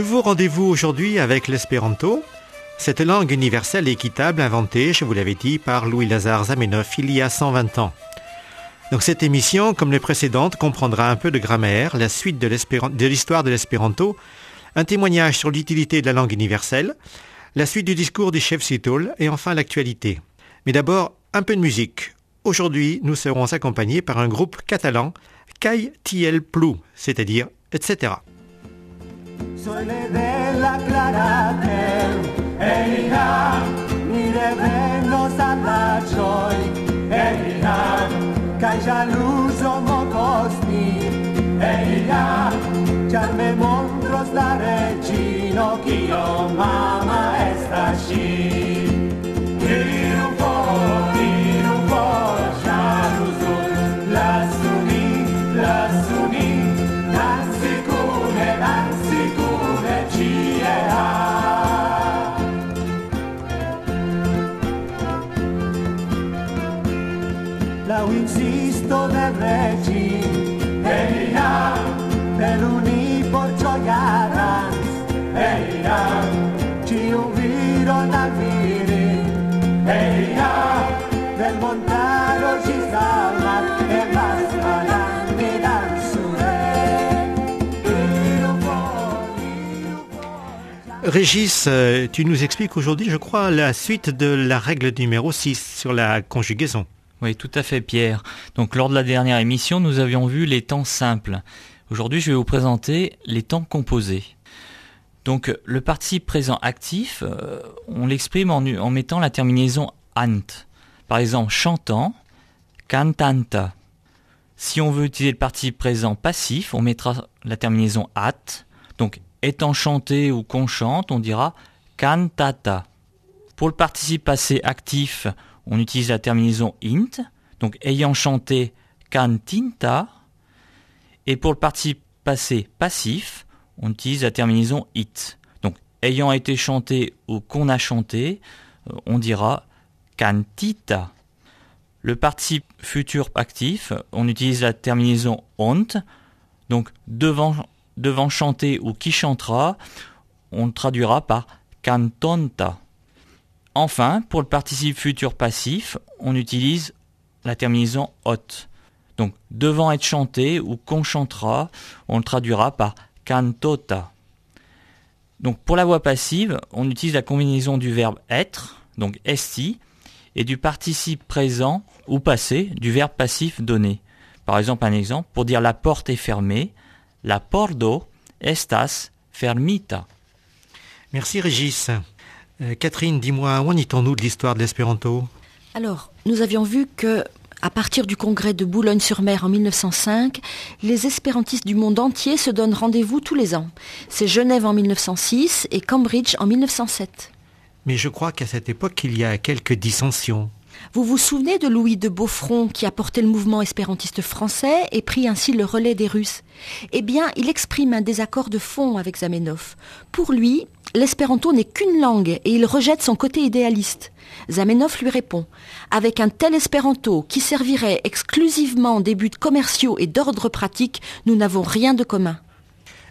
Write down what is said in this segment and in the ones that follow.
Nouveau rendez-vous aujourd'hui avec l'espéranto, cette langue universelle et équitable inventée, je vous l'avais dit, par Louis-Lazare Zamenhof il y a 120 ans. Donc cette émission, comme les précédentes, comprendra un peu de grammaire, la suite de l'histoire de l'espéranto, un témoignage sur l'utilité de la langue universelle, la suite du discours du chef Citol et enfin l'actualité. Mais d'abord, un peu de musique. Aujourd'hui, nous serons accompagnés par un groupe catalan, Kai Tiel Plou, c'est-à-dire etc. Soy le della clarate, erina, nire benno zarratxoi, erina, kai jaluzo mokozni, erina, txarme mondroz da regino, kio mama ez da xin. Régis, euh, tu nous expliques aujourd'hui, je crois, la suite de la règle numéro 6 sur la conjugaison. Oui, tout à fait, Pierre. Donc, lors de la dernière émission, nous avions vu les temps simples. Aujourd'hui, je vais vous présenter les temps composés. Donc, le participe présent actif, euh, on l'exprime en, mettant la terminaison ant. Par exemple, chantant, cantanta. Si on veut utiliser le participe présent passif, on mettra la terminaison at. Donc, étant chanté ou qu'on chante, on dira cantata. Pour le participe passé actif, on utilise la terminaison int, donc ayant chanté cantinta. Et pour le participe passé passif, on utilise la terminaison it. Donc ayant été chanté ou qu'on a chanté, euh, on dira cantita. Le participe futur actif, on utilise la terminaison ont. Donc devant, devant chanter ou qui chantera, on le traduira par cantonta. Enfin, pour le participe futur passif, on utilise la terminaison hot. Donc, devant être chanté ou qu'on chantera, on le traduira par cantota. Donc, pour la voix passive, on utilise la combinaison du verbe être, donc esti, et du participe présent ou passé du verbe passif donné. Par exemple, un exemple, pour dire la porte est fermée, la pordo estas fermita. Merci Régis. Euh, Catherine, dis-moi, où en est-on-nous de l'histoire de l'espéranto? Alors, nous avions vu que à partir du congrès de Boulogne-sur-Mer en 1905, les espérantistes du monde entier se donnent rendez-vous tous les ans. C'est Genève en 1906 et Cambridge en 1907. Mais je crois qu'à cette époque, il y a quelques dissensions. Vous vous souvenez de Louis de Beaufront qui a porté le mouvement espérantiste français et pris ainsi le relais des Russes? Eh bien, il exprime un désaccord de fond avec Zamenhof. Pour lui, l'espéranto n'est qu'une langue et il rejette son côté idéaliste. Zamenhof lui répond Avec un tel espéranto qui servirait exclusivement des buts commerciaux et d'ordre pratique, nous n'avons rien de commun.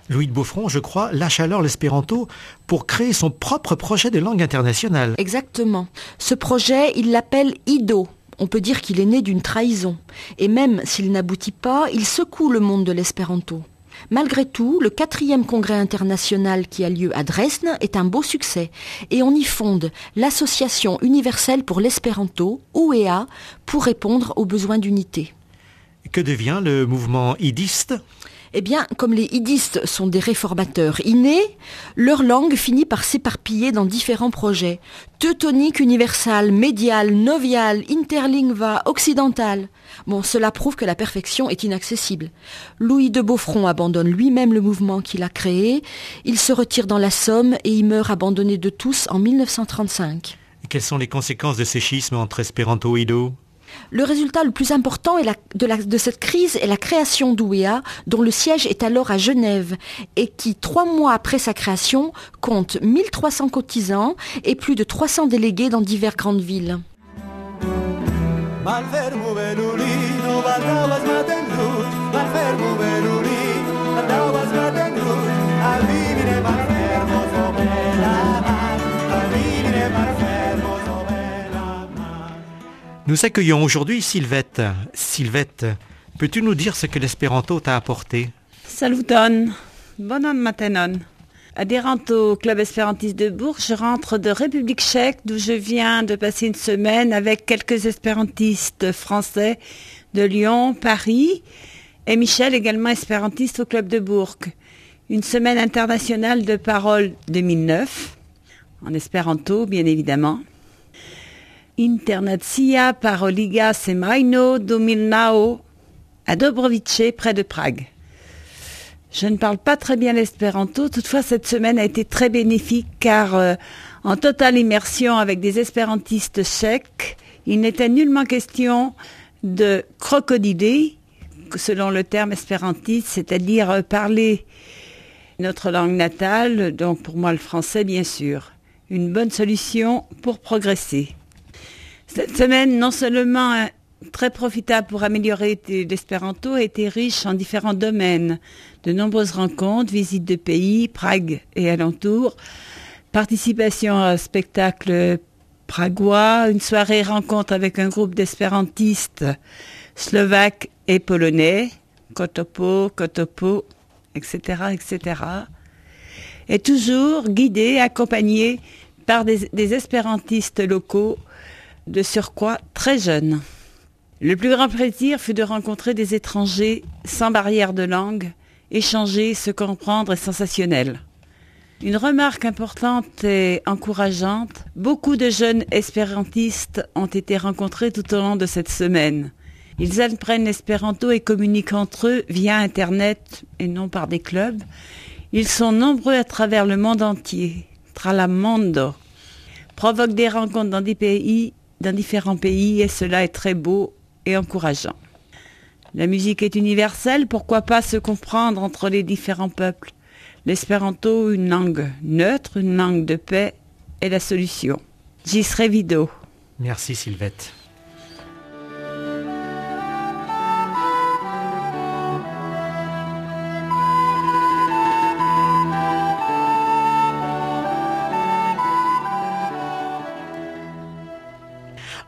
Louis de Beaufront, je crois, lâche alors l'espéranto pour créer son propre projet de langue internationale. Exactement. Ce projet, il l'appelle IDO. On peut dire qu'il est né d'une trahison. Et même s'il n'aboutit pas, il secoue le monde de l'espéranto. Malgré tout, le quatrième congrès international qui a lieu à Dresde est un beau succès et on y fonde l'Association universelle pour l'espéranto, UEA, pour répondre aux besoins d'unité. Que devient le mouvement idiste? Eh bien, comme les idistes sont des réformateurs innés, leur langue finit par s'éparpiller dans différents projets. Teutonique, universal, médial, novial, interlingua, occidental. Bon, cela prouve que la perfection est inaccessible. Louis de Beaufront abandonne lui-même le mouvement qu'il a créé. Il se retire dans la Somme et y meurt abandonné de tous en 1935. Et quelles sont les conséquences de ces schismes entre espéranto et ido? Le résultat le plus important de, cette crise est la création d'OUEA, dont le siège est alors à Genève, et qui, trois mois après sa création, compte 1300 cotisants et plus de 300 délégués dans diverses grandes villes. Nous accueillons aujourd'hui Sylvette. Sylvette, peux-tu nous dire ce que l'espéranto t'a apporté? Saluton, bonon matenon. Adhérente au club espérantiste de Bourges, je rentre de République tchèque d'où je viens de passer une semaine avec quelques espérantistes français de Lyon, Paris et Michel également espérantiste au club de Bourg. Une semaine internationale de parole 2009, en espéranto bien évidemment. Internazia Paroliga Semaino 2009 à Dobrovice près de Prague. Je ne parle pas très bien l'espéranto, toutefois cette semaine a été très bénéfique car euh, en totale immersion avec des espérantistes tchèques, il n'était nullement question de crocodiler, selon le terme espérantiste, c'est-à-dire euh, parler notre langue natale, donc pour moi le français bien sûr. Une bonne solution pour progresser. Cette semaine, non seulement euh, très profitable pour améliorer l'espéranto, a été riche en différents domaines. De nombreuses rencontres, visites de pays, Prague et alentours, participation à un spectacle pragois, une soirée rencontre avec un groupe d'espérantistes slovaques et polonais, Kotopo, Kotopo, etc., etc. Et toujours guidé, accompagné par des, des espérantistes locaux, de surcroît très jeunes. Le plus grand plaisir fut de rencontrer des étrangers sans barrière de langue, échanger, se comprendre est sensationnel. Une remarque importante et encourageante, beaucoup de jeunes espérantistes ont été rencontrés tout au long de cette semaine. Ils apprennent l'espéranto et communiquent entre eux via Internet et non par des clubs. Ils sont nombreux à travers le monde entier. Tralamondo provoque des rencontres dans des pays, dans différents pays et cela est très beau et encourageant. La musique est universelle, pourquoi pas se comprendre entre les différents peuples? L'espéranto, une langue neutre, une langue de paix, est la solution. J'y serai vidéo. Merci Sylvette.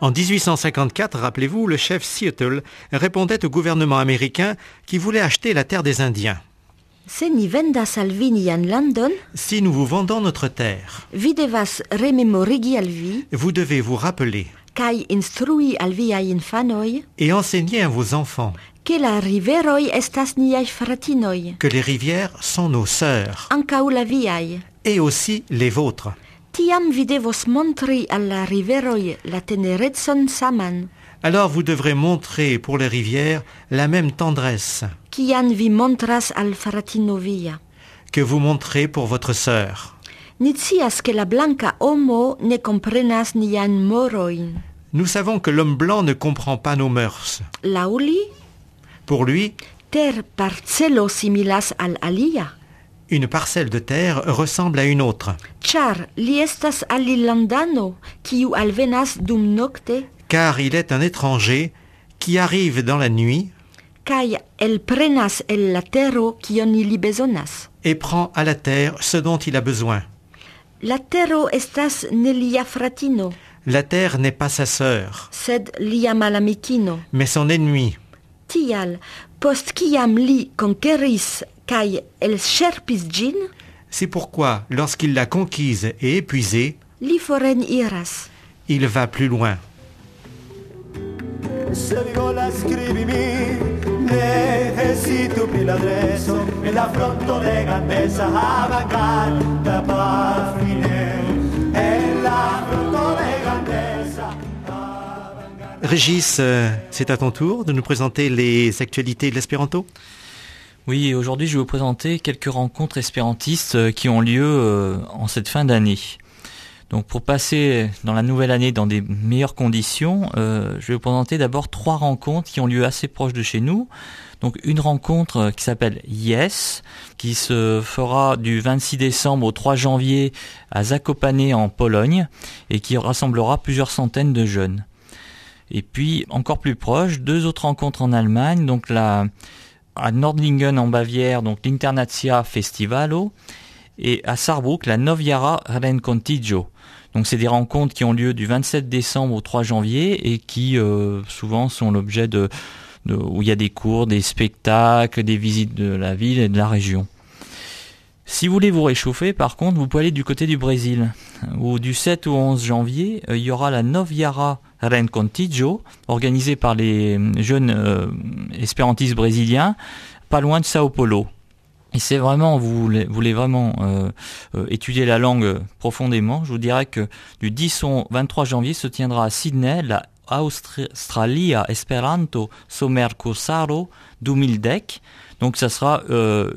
En 1854, rappelez-vous, le chef Seattle répondait au gouvernement américain qui voulait acheter la terre des Indiens. Se ni vendas al vi nian landon, Si nous vous vendons notre terre, vi devas rememorigi al vi, vous devez vous rappeler. Kai instrui al viai infanoi, et enseigner à vos enfants. Ke la riveroi estas niai fratinoi, que les rivières sont nos sœurs. La et aussi les vôtres. Tiam vi devos montri al la riveroi la teneretson saman, Alors vous devrez montrer pour les rivières la même tendresse kian vi montras al fratino via? que vous montrez pour votre sœur. Ni scias ke la blanca homo ne comprenas nian moroin. Nous savons que l'homme blanc ne comprend pas nos mœurs. Lauli, Pour lui, ter parcelo similas al alia, une parcelle de terre ressemble à une autre, char li estas alilandano, kiu alvenas dum nocte, car il est un étranger qui arrive dans la nuit kai elprenas el la tero kion ili bezonas. et prend à la terre ce dont il a besoin. La tero estas ne lia fratino, La terre n'est pas sa sœur, sed lia malamikino. mais son ennemi. Tial, post kiam li conqueris kai C'est pourquoi, lorsqu'il l'a conquise et épuisée, li foren iras. il va plus loin. Necesito E Da E Régis, euh, c'est à ton tour de nous présenter les actualités de l'espéranto? Oui, aujourd'hui je vais vous présenter quelques rencontres espérantistes euh, qui ont lieu euh, en cette fin d'année. Donc pour passer dans la nouvelle année dans des meilleures conditions, euh, je vais vous présenter d'abord trois rencontres qui ont lieu assez proches de chez nous. Donc une rencontre qui s'appelle Yes, qui se fera du 26 décembre au 3 janvier à Zakopane en Pologne et qui rassemblera plusieurs centaines de jeunes. Et puis encore plus proche, deux autres rencontres en Allemagne, donc la à Nordlingen en Bavière, donc l'Internatia Festivalo, et à Saarbrück, la Noviara Rencontigio. Donc c'est des rencontres qui ont lieu du 27 décembre au 3 janvier et qui euh, souvent sont l'objet de, où il y a des cours, des spectacles, des visites de la ville et de la région. Si vous voulez vous réchauffer, par contre, vous pouvez aller du côté du Brésil, où du 7 au 11 janvier, euh, il y aura la Noviara Rencontijo, organisée par les jeunes euh, espérantistes brésiliens, pas loin de Sao Paulo. Et c'est vraiment, vous voulez, vraiment euh, étudier la langue profondément, je vous dirais que du 10 au 23 janvier se tiendra à Sydney la Australia Esperanto Sommer Cursaro 2010, donc ça sera euh,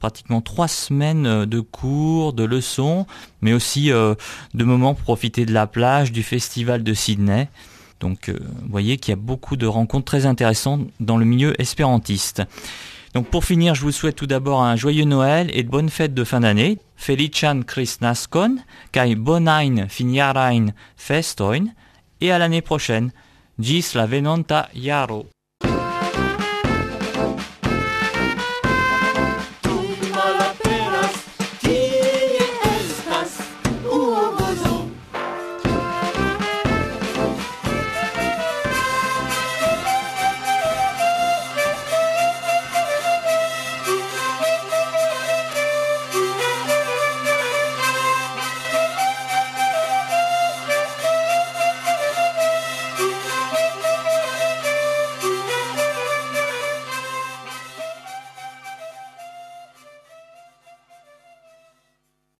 pratiquement trois semaines euh, de cours, de leçons, mais aussi euh, de moments pour profiter de la plage, du festival de Sydney. Donc vous voyez qu'il y a beaucoup de rencontres très intéressantes dans le milieu espérantiste. Donc pour finir, je vous souhaite tout d'abord un joyeux Noël et de bonnes fêtes de fin d'année. Felician Christnaskon, kai bonain finiarain festoin, et à l'année prochaine. Gis la venonta yaro.